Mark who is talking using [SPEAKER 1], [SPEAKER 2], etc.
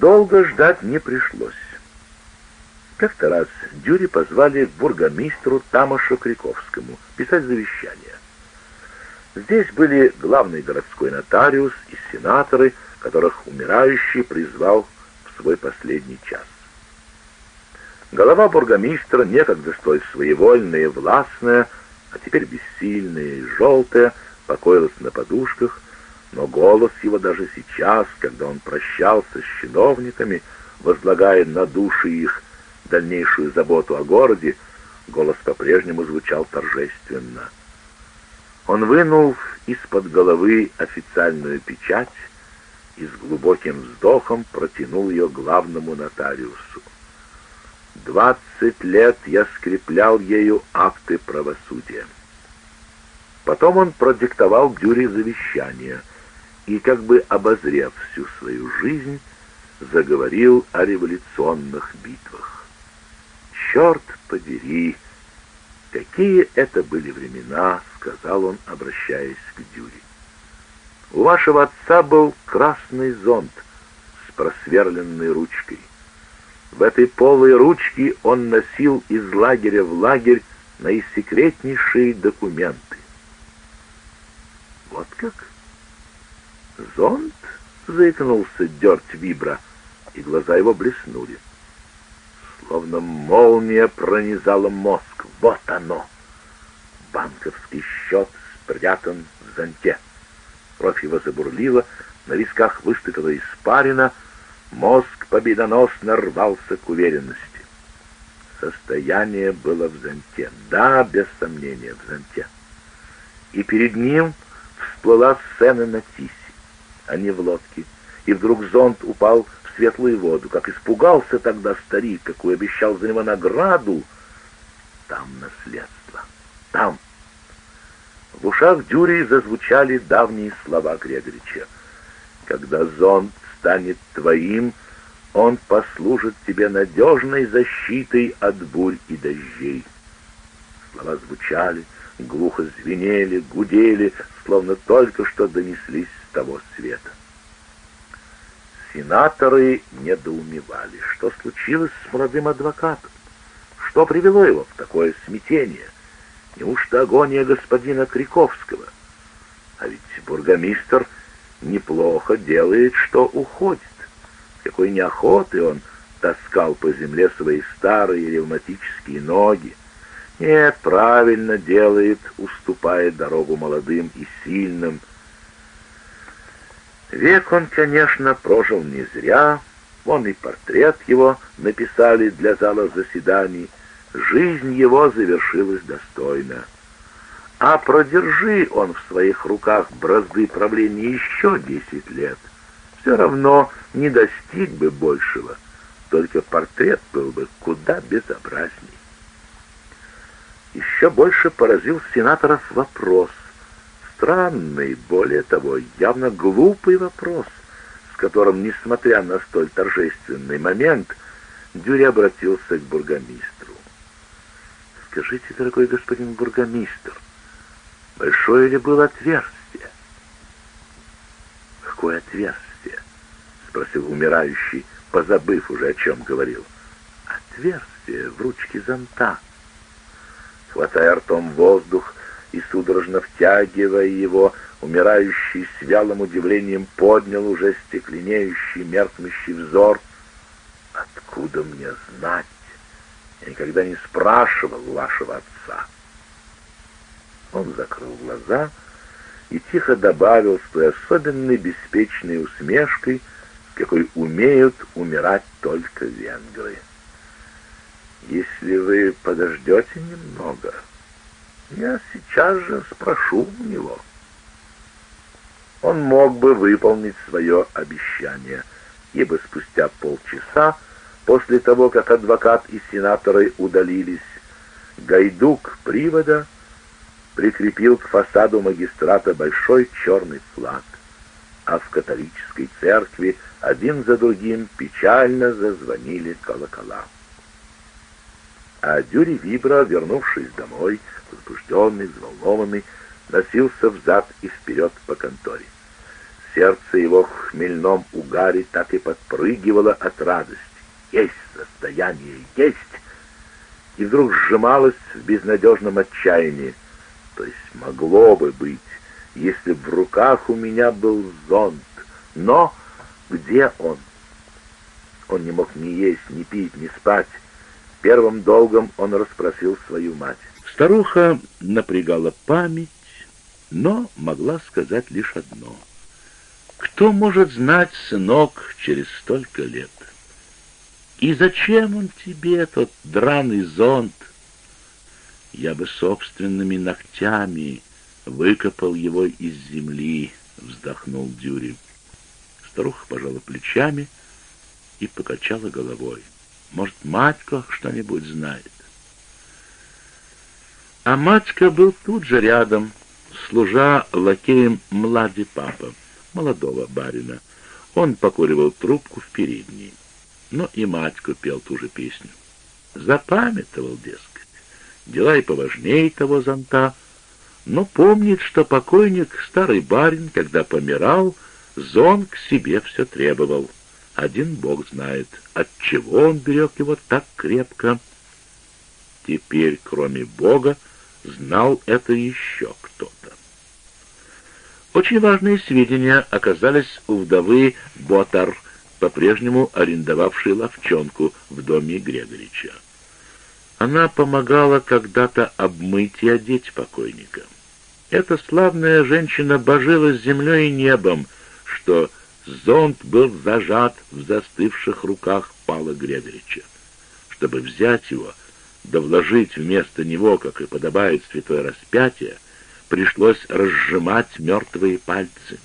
[SPEAKER 1] Долго ждать не пришлось. Как-то раз Дюри позвали к бургомистру Тамашу Криковскому писать завещание. Здесь были главный городской нотариус и сенаторы, которых умирающий призвал в свой последний час. Голова бургомистра, некогда столь своевольная и властная, а теперь бессильная и желтая, покоилась на подушках, но голос его даже сейчас, когда он прощался с чиновниками, возлагая на души их дальнейшую заботу о городе, голос по-прежнему звучал торжественно. Он вынул из-под головы официальную печать и с глубоким вздохом протянул ее главному нотариусу. Двадцать лет я скреплял ею акты правосудия. Потом он продиктовал Дюре завещание и, как бы обозрев всю свою жизнь, заговорил о революционных битвах. «Черт подери! Какие это были времена!» — сказал он, обращаясь к Дюре. «У вашего отца был красный зонт с просверленной ручкой. В этой полой ручке он носил из лагеря в лагерь наисекретнейшие документы. Вот как? Зонт? Заикнулся Дёрт Вибра, и глаза его блеснули. Словно молния пронизала мозг. Вот оно! Банковский счет спрятан в зонте. Кровь его забурлила, на висках выступила испарина — Мозг победоносно рвался к уверенности. Состояние было в зонте. Да, без сомнения, в зонте. И перед ним всплыла сцена на тисе, а не в лодке. И вдруг зонт упал в светлую воду. Как испугался тогда старик, какой обещал за него награду. Там наследство. Там. В ушах Дюри зазвучали давние слова Грегорича. Когда зонт станет твоим, он послужит тебе надежной защитой от бурь и дождей. Слова звучали, глухо звенели, гудели, словно только что донеслись того света. Сенаторы недоумевали, что случилось с молодым адвокатом, что привело его в такое смятение. Неужто агония господина Криковского? А ведь бургомистр неплохо делает, что уходит. Какой неохоты он таскал по земле свои старые ревматические ноги. Нет, правильно делает, уступая дорогу молодым и сильным. Век он, конечно, прожил не зря, вон и портрет его написали для зала заседаний. Жизнь его завершилась достойно. А продержи он в своих руках бразды правления еще десять лет, все равно не достиг бы большего, только портрет был бы куда безобразней. Еще больше поразил сенаторов вопрос, странный, более того, явно глупый вопрос, с которым, несмотря на столь торжественный момент, Дюри обратился к бургомистру. «Скажите, дорогой господин бургомистр, Большое ли было отверстие? Какое отверстие? Спросил умирающий, позабыв уже, о чем говорил. Отверстие в ручке зонта. Хватая ртом воздух и судорожно втягивая его, умирающий с вялым удивлением поднял уже стекленеющий, меркнущий взор. «Откуда мне знать? Я никогда не спрашивал вашего отца». Он закрыл глаза и тихо добавил с той особенной беспечной усмешкой, какой умеют умирать только венгры. «Если вы подождете немного, я сейчас же спрошу у него». Он мог бы выполнить свое обещание, ибо спустя полчаса, после того, как адвокат и сенаторы удалились, гайдук привода прикрепил к фасаду магистрата большой черный флаг, а в католической церкви один за другим печально зазвонили колокола. А Дюри Вибра, вернувшись домой, возбужденный, взволнованный, носился взад и вперед по конторе. Сердце его в хмельном угаре так и подпрыгивало от радости. Есть состояние, есть! И вдруг сжималось в безнадежном отчаянии. То есть могло бы быть, если в руках у меня был зонт. Но где он? Он не мог ни есть, ни пить, ни спать. Первым долгом он расспросил свою мать. Старуха напрягала память, но могла сказать лишь одно. Кто может знать, сынок, через столько лет? И зачем он тебе, тот драный зонт? Я бы собственными ногтями выкопал его из земли, вздохнул Дюри. Старуха пожала плечами и покачала головой. Может, Матько что-нибудь знает? А Матька был тут же рядом, служа лакеем млади папа, молодого барина. Он покуривал трубку в передней. Но и Матько пел ту же песню. Запамятовал, дескать. Дела и поважнее того зонта, но помнит, что покойник, старый барин, когда помирал, зон к себе все требовал. Один бог знает, от чего он берег его так крепко. Теперь, кроме бога, знал это еще кто-то. Очень важные сведения оказались у вдовы Ботар, по-прежнему арендовавшей ловчонку в доме Грегорича. Она помогала когда-то обмыть и одеть покойника. Эта славная женщина божилась землей и небом, что зонт был зажат в застывших руках Пала Грегорича. Чтобы взять его, да вложить вместо него, как и подобает святое распятие, пришлось разжимать мертвые пальцы.